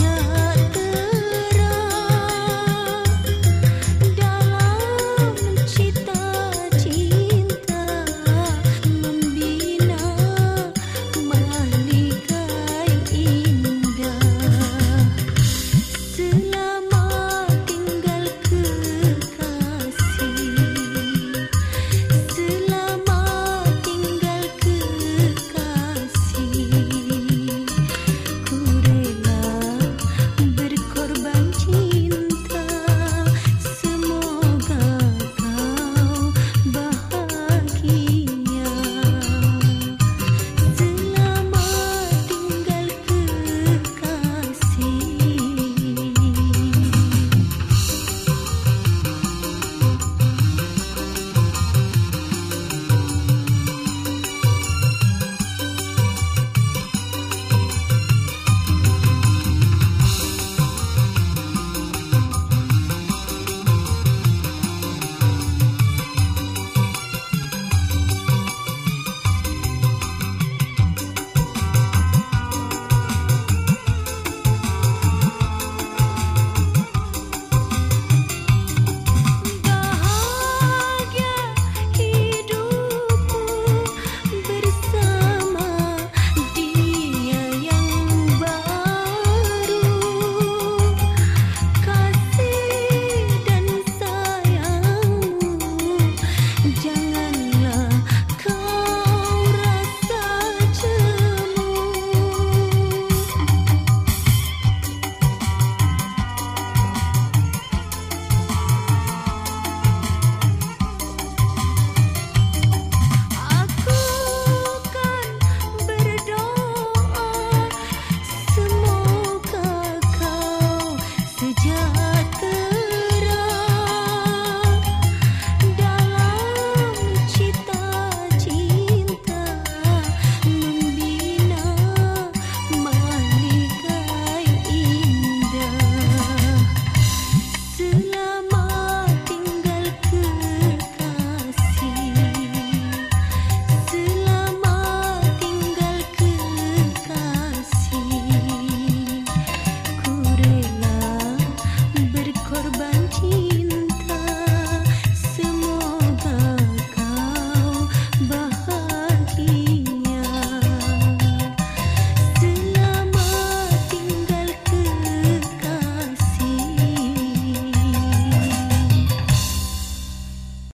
Yeah.